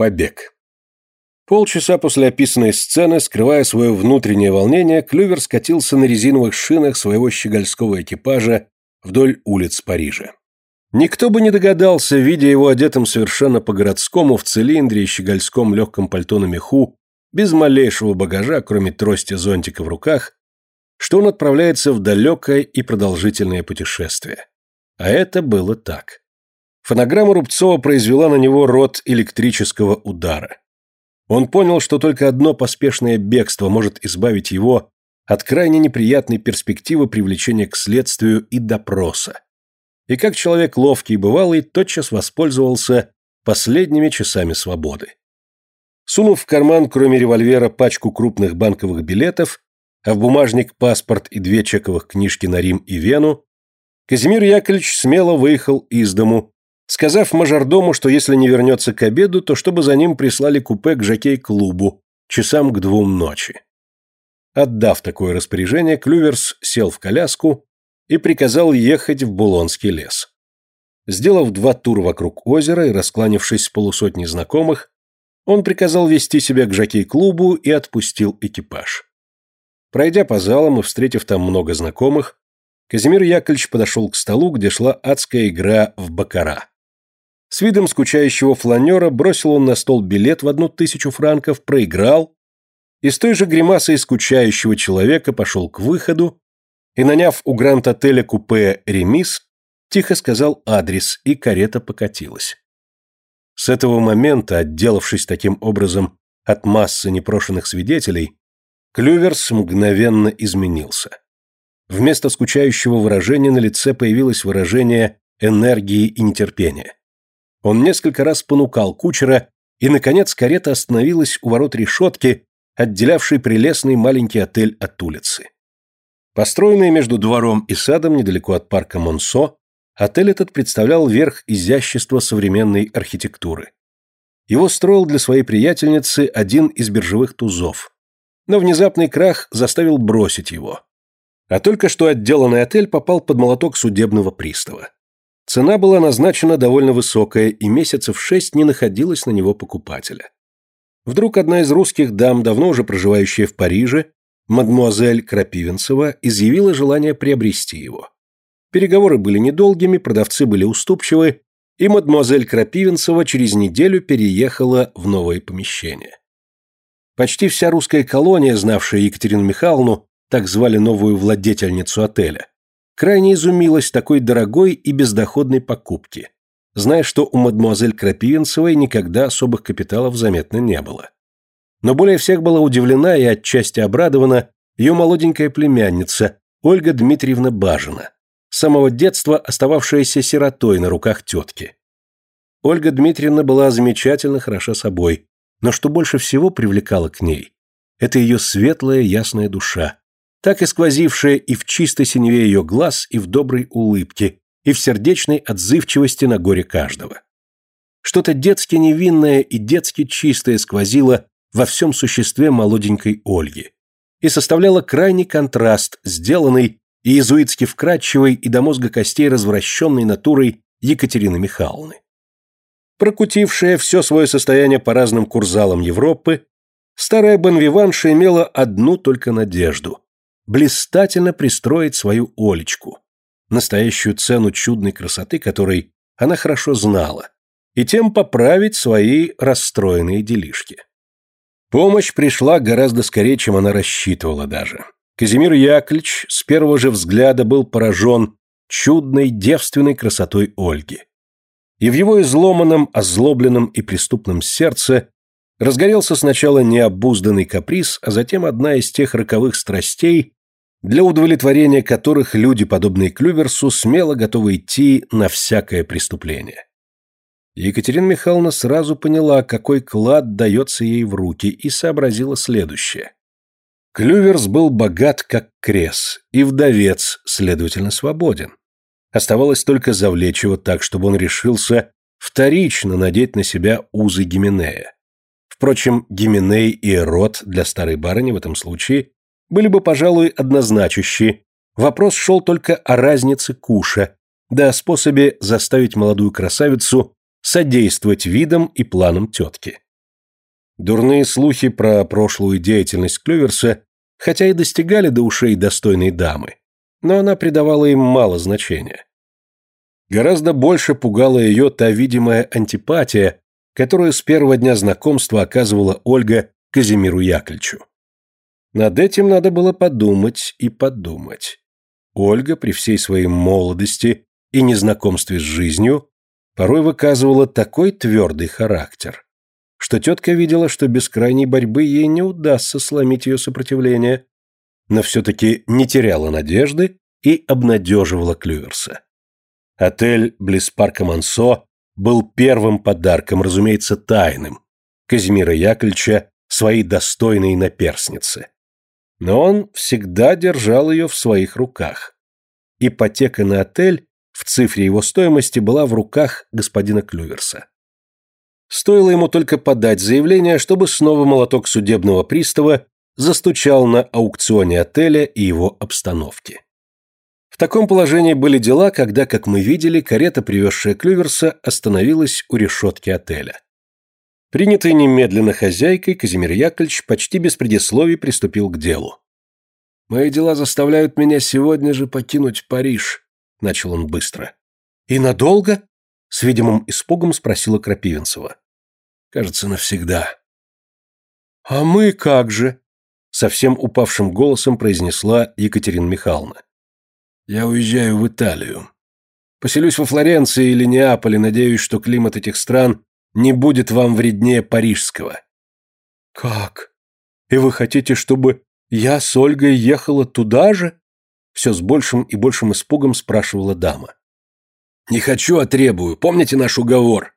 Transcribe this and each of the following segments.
Побег. Полчаса после описанной сцены, скрывая свое внутреннее волнение, Клювер скатился на резиновых шинах своего щегольского экипажа вдоль улиц Парижа. Никто бы не догадался, видя его одетым совершенно по-городскому в цилиндре и щегольском легком пальто на меху, без малейшего багажа, кроме трости зонтика в руках, что он отправляется в далекое и продолжительное путешествие. А это было так. Фонограмма Рубцова произвела на него род электрического удара. Он понял, что только одно поспешное бегство может избавить его от крайне неприятной перспективы привлечения к следствию и допроса. И как человек ловкий и бывалый, тотчас воспользовался последними часами свободы. Сунув в карман, кроме револьвера, пачку крупных банковых билетов, а в бумажник паспорт и две чековых книжки на Рим и Вену, Казимир Яковлевич смело выехал из дому, сказав мажордому, что если не вернется к обеду, то чтобы за ним прислали купе к жокей-клубу часам к двум ночи. Отдав такое распоряжение, Клюверс сел в коляску и приказал ехать в Булонский лес. Сделав два тура вокруг озера и раскланившись с полусотней знакомых, он приказал вести себя к жокей-клубу и отпустил экипаж. Пройдя по залам и встретив там много знакомых, Казимир Яковлевич подошел к столу, где шла адская игра в бакара. С видом скучающего фланера бросил он на стол билет в одну тысячу франков, проиграл, и с той же гримасой скучающего человека пошел к выходу и, наняв у гранд-отеля купе «Ремис», тихо сказал адрес, и карета покатилась. С этого момента, отделавшись таким образом от массы непрошенных свидетелей, Клюверс мгновенно изменился. Вместо скучающего выражения на лице появилось выражение энергии и нетерпения. Он несколько раз понукал кучера, и, наконец, карета остановилась у ворот решетки, отделявшей прелестный маленький отель от улицы. Построенный между двором и садом недалеко от парка Монсо, отель этот представлял верх изящества современной архитектуры. Его строил для своей приятельницы один из биржевых тузов. Но внезапный крах заставил бросить его. А только что отделанный отель попал под молоток судебного пристава. Цена была назначена довольно высокая, и месяцев шесть не находилось на него покупателя. Вдруг одна из русских дам, давно уже проживающая в Париже, мадмуазель Крапивинцева, изъявила желание приобрести его. Переговоры были недолгими, продавцы были уступчивы, и мадмуазель Крапивинцева через неделю переехала в новое помещение. Почти вся русская колония, знавшая Екатерину Михайловну, так звали новую владетельницу отеля, крайне изумилась такой дорогой и бездоходной покупке, зная, что у мадемуазель Крапивинцевой никогда особых капиталов заметно не было. Но более всех была удивлена и отчасти обрадована ее молоденькая племянница Ольга Дмитриевна Бажина, с самого детства остававшаяся сиротой на руках тетки. Ольга Дмитриевна была замечательно хороша собой, но что больше всего привлекало к ней, это ее светлая ясная душа, так и сквозившая и в чистой синеве ее глаз, и в доброй улыбке, и в сердечной отзывчивости на горе каждого. Что-то детски невинное и детски чистое сквозило во всем существе молоденькой Ольги и составляло крайний контраст, сделанный и иезуитски вкрадчивой и до мозга костей развращенной натурой Екатерины Михайловны. Прокутившая все свое состояние по разным курзалам Европы, старая Бонвиванша имела одну только надежду блистательно пристроить свою Олечку, настоящую цену чудной красоты, которой она хорошо знала, и тем поправить свои расстроенные делишки. Помощь пришла гораздо скорее, чем она рассчитывала даже. Казимир Яковлевич с первого же взгляда был поражен чудной девственной красотой Ольги. И в его изломанном, озлобленном и преступном сердце разгорелся сначала необузданный каприз, а затем одна из тех роковых страстей, для удовлетворения которых люди, подобные Клюверсу, смело готовы идти на всякое преступление. Екатерина Михайловна сразу поняла, какой клад дается ей в руки, и сообразила следующее. Клюверс был богат, как крес, и вдовец, следовательно, свободен. Оставалось только завлечь его так, чтобы он решился вторично надеть на себя узы Гименея. Впрочем, Гименей и Эрот для старой барыни в этом случае были бы, пожалуй, однозначащие. Вопрос шел только о разнице куша, да о способе заставить молодую красавицу содействовать видам и планам тетки. Дурные слухи про прошлую деятельность Клюверса, хотя и достигали до ушей достойной дамы, но она придавала им мало значения. Гораздо больше пугала ее та видимая антипатия, которую с первого дня знакомства оказывала Ольга Казимиру Яковлевичу. Над этим надо было подумать и подумать. Ольга при всей своей молодости и незнакомстве с жизнью порой выказывала такой твердый характер, что тетка видела, что без крайней борьбы ей не удастся сломить ее сопротивление, но все-таки не теряла надежды и обнадеживала Клюверса. Отель близ парка Мансо был первым подарком, разумеется, тайным, Казимира Яковлевича своей достойной наперсницы. Но он всегда держал ее в своих руках. Ипотека на отель в цифре его стоимости была в руках господина Клюверса. Стоило ему только подать заявление, чтобы снова молоток судебного пристава застучал на аукционе отеля и его обстановки. В таком положении были дела, когда, как мы видели, карета, привезшая Клюверса, остановилась у решетки отеля. Принятый немедленно хозяйкой, Казимир Яковлевич почти без предисловий приступил к делу. «Мои дела заставляют меня сегодня же покинуть Париж», — начал он быстро. «И надолго?» — с видимым испугом спросила Крапивинцева. «Кажется, навсегда». «А мы как же?» — совсем упавшим голосом произнесла Екатерина Михайловна. «Я уезжаю в Италию. Поселюсь во Флоренции или Неаполе, надеюсь, что климат этих стран не будет вам вреднее парижского». «Как? И вы хотите, чтобы я с Ольгой ехала туда же?» Все с большим и большим испугом спрашивала дама. «Не хочу, а требую. Помните наш уговор?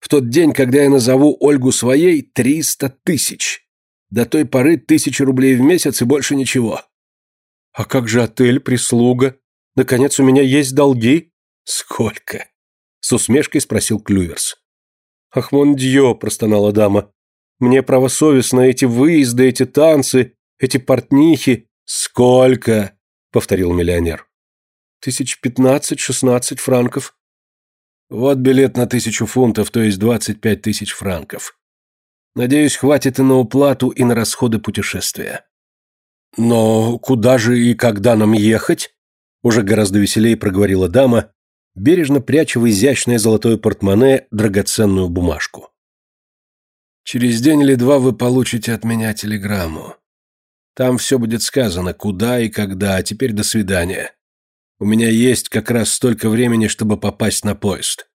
В тот день, когда я назову Ольгу своей, триста тысяч. До той поры тысяча рублей в месяц и больше ничего». «А как же отель, прислуга? Наконец, у меня есть долги?» «Сколько?» С усмешкой спросил Клюверс. «Ах, мондье!» – простонала дама. «Мне правосовестно эти выезды, эти танцы, эти портнихи». «Сколько?» – повторил миллионер. «Тысяч пятнадцать-шестнадцать франков». «Вот билет на тысячу фунтов, то есть двадцать пять тысяч франков. Надеюсь, хватит и на уплату, и на расходы путешествия». «Но куда же и когда нам ехать?» Уже гораздо веселее проговорила дама, бережно пряча в изящное золотое портмоне драгоценную бумажку. «Через день или два вы получите от меня телеграмму. Там все будет сказано, куда и когда, а теперь до свидания. У меня есть как раз столько времени, чтобы попасть на поезд».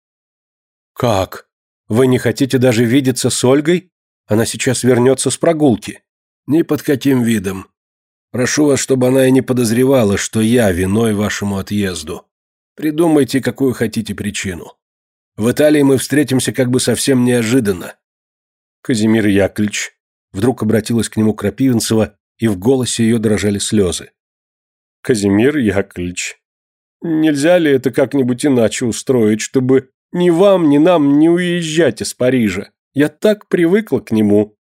«Как? Вы не хотите даже видеться с Ольгой? Она сейчас вернется с прогулки». «Ни под каким видом. Прошу вас, чтобы она и не подозревала, что я виной вашему отъезду. Придумайте, какую хотите причину. В Италии мы встретимся как бы совсем неожиданно. Казимир Яковлевич вдруг обратилась к нему Крапивинцева, и в голосе ее дрожали слезы. Казимир Яковлевич, нельзя ли это как-нибудь иначе устроить, чтобы ни вам, ни нам не уезжать из Парижа? Я так привыкла к нему.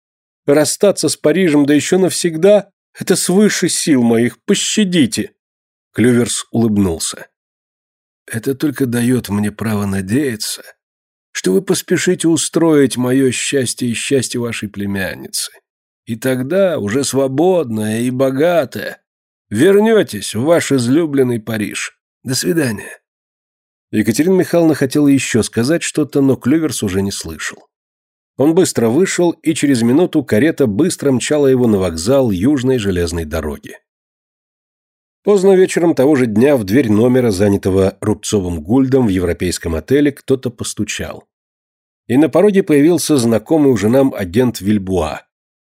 Расстаться с Парижем, да еще навсегда, это свыше сил моих, пощадите. Клюверс улыбнулся. Это только дает мне право надеяться, что вы поспешите устроить мое счастье и счастье вашей племянницы. И тогда, уже свободная и богатая, вернетесь в ваш излюбленный Париж. До свидания». Екатерина Михайловна хотела еще сказать что-то, но Клюверс уже не слышал. Он быстро вышел, и через минуту карета быстро мчала его на вокзал Южной железной дороги. Поздно вечером того же дня в дверь номера, занятого Рубцовым гульдом в европейском отеле, кто-то постучал. И на пороге появился знакомый уже нам агент Вильбуа,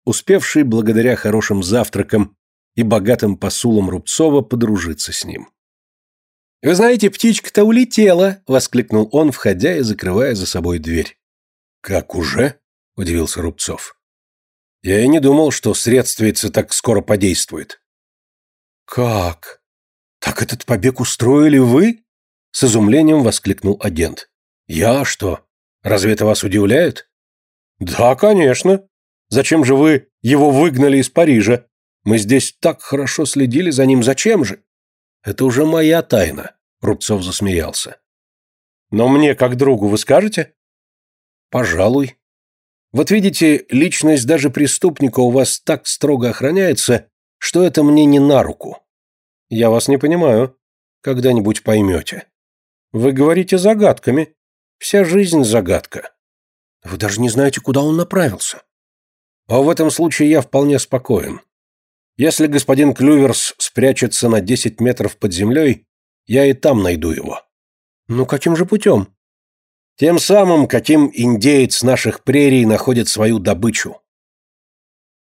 успевший благодаря хорошим завтракам и богатым посулам Рубцова подружиться с ним. «Вы знаете, птичка-то улетела!» — воскликнул он, входя и закрывая за собой дверь. «Как уже?» — удивился Рубцов. «Я и не думал, что средствица так скоро подействует». «Как? Так этот побег устроили вы?» С изумлением воскликнул агент. «Я что? Разве это вас удивляет?» «Да, конечно. Зачем же вы его выгнали из Парижа? Мы здесь так хорошо следили за ним, зачем же?» «Это уже моя тайна», — Рубцов засмеялся. «Но мне, как другу, вы скажете?» «Пожалуй». Вот видите, личность даже преступника у вас так строго охраняется, что это мне не на руку. Я вас не понимаю. Когда-нибудь поймете. Вы говорите загадками. Вся жизнь загадка. Вы даже не знаете, куда он направился. А в этом случае я вполне спокоен. Если господин Клюверс спрячется на 10 метров под землей, я и там найду его. Ну каким же путем? Тем самым, каким индеец наших прерий находит свою добычу.